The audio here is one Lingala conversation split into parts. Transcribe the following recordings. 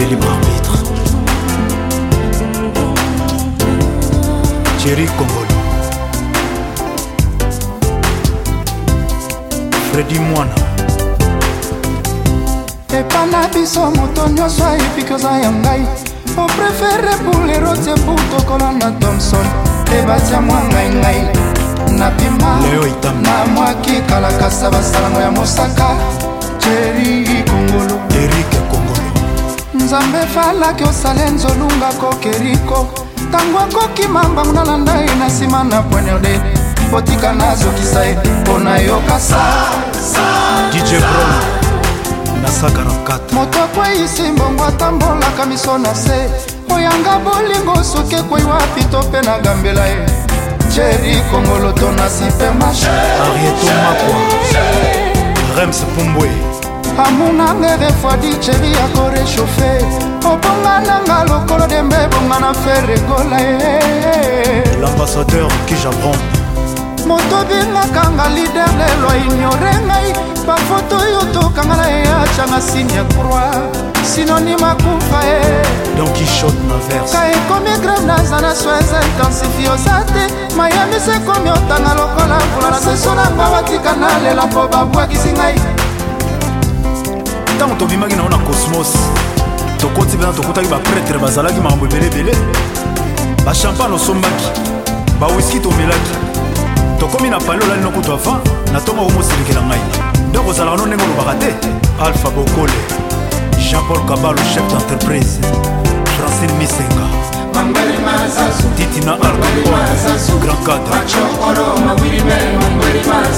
le libre arbitre Thierry Congolo Freddy Mwana epana biso moto nyonso ayebi koza ya ngai opréfere poulerote putokola na thomson ebatia mwa ngai ngai na pima na mwaki kalakasa basalango ya mosaka teri kongolo erik nzambe efalaki osale nzolunga kokeriko ntango akoki mambangu nalanda ye na nsima na poiner de botika nazokisa ye mpo nayoka moto akweyisi mbongo atambolaka miso na se oyanga bolingo soki ekwei wapi to mpe na gambela ye jeri kongolo to na supermarché arieto makwa rems pumbwe amunanga refwadi cheri ya koreshofe obonga nanga lokolo dembe ebonga na fer egola ye l'ambassadeur ki japon moto obengaka nga lider lelo aignore ngai bafoto oyo tokanga na eyacanga sine ya croi sinonime akufa ye ka ekomi grave naza na soins intensifie oza te mayamisi ekomi otanga lokola mvula na seso na nga batika nalela mpo babwakisi ngai ntango tobimaki nango na cosmos tokoti mpena tokutaki bapretre bazalaki makambo ebeleebele bashampane osombaki bawiski tomelaki tokómi na pale olali nokutu avant na ntongo okomoselekela ngai donc ozalaka no ndenge olobaka te alpha bokole jean-paul kabalo chef d'entreprise francine misenga titina grand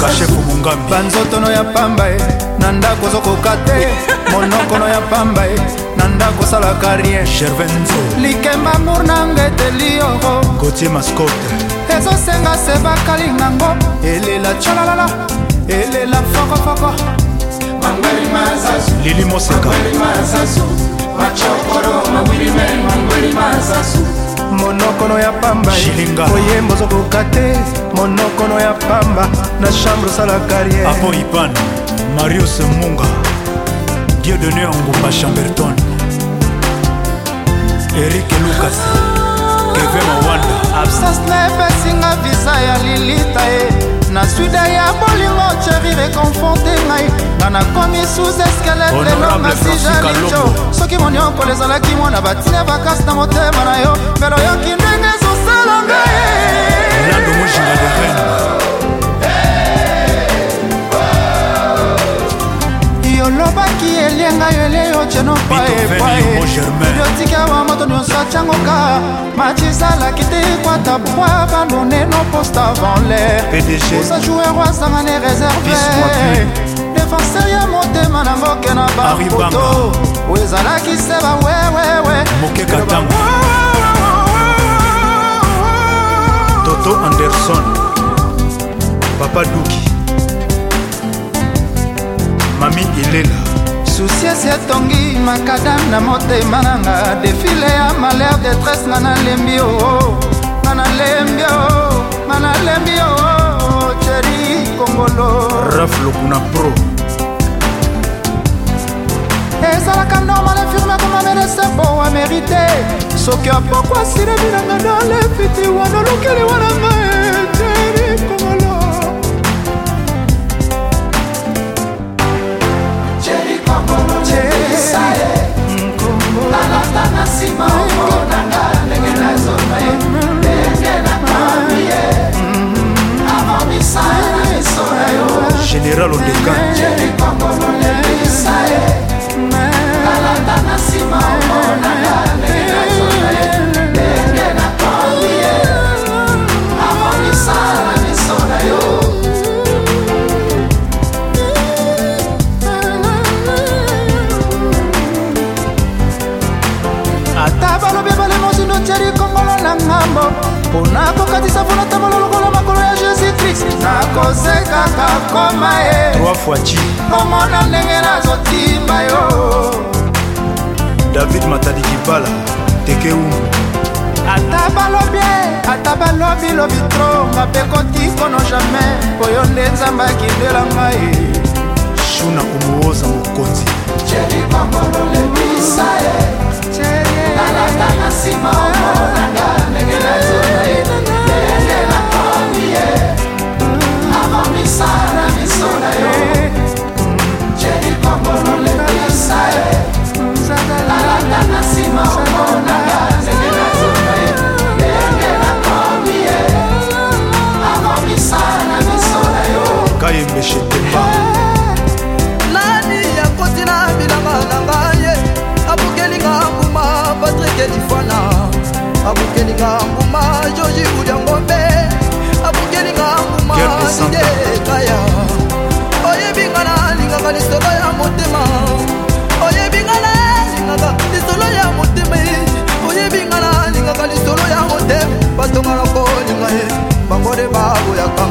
cadrekashefu bungambi banzotono ya pamba e na ndako ozokoka te monokono ya pamba e na ndako osalaka rien gervenzo likemba amour nanga eteli yoko gotie mascote ezosenga se bakalingango elela tchalalala elela fokofoko lili mosaka monokono ya pamba oyembo ozokoka te monokono ya pamba na chambre osala carrière apo ipan marius munga dieu done angumba chamberton erik lucas ah, keve mawana na suda ya bolingo cheri reconforte ngai nga nakomi sous eskelete lenonga sijalijo soki moniokolo ezalaki mwana batina bakasi na motema na yo mbela oyoki ndenge ezosala ngai yolobaki elienga yo eleyo cenopaepae nsatiangoka matizalaki te ekwata bwa bandoneno poste avant l'air oza joueur azanga ne réserve défenseur ya motema nango ke na bapoto oyo ezalaki se bawewewe toto anderson papa duki mami ilela siesi etongi makadam na motema nanga defile ya malheur detresse nga nalembi oo nga nalembi oo nga nalembi oo cheri kongolo raf lokuna pro ezalaka normal infirme koma medecin po wa merite soki apoko asile bilanga dans le futur wana olukeli wana nakoma ye komona ndenge nazotimba yo david matadi kibala tekeumu ata balobi ata balobi lobi tro ngapekoti kono jamai oyo nde nzambe akindela ngai shuna omooza mokonzi ceri kongolo lebisa ye alata na nsima omo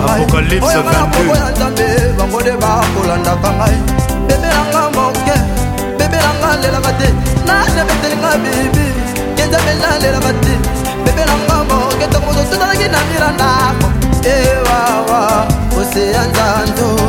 apokalypse 22 bango nde bakolandaka ngai bebe nanga moke bebe nanga lelaka te nanebetelinga bibi kenjamela lelaka te bebe nanga moke tokomozo tozalaki na milandako ewawa eh, oseya nzanzo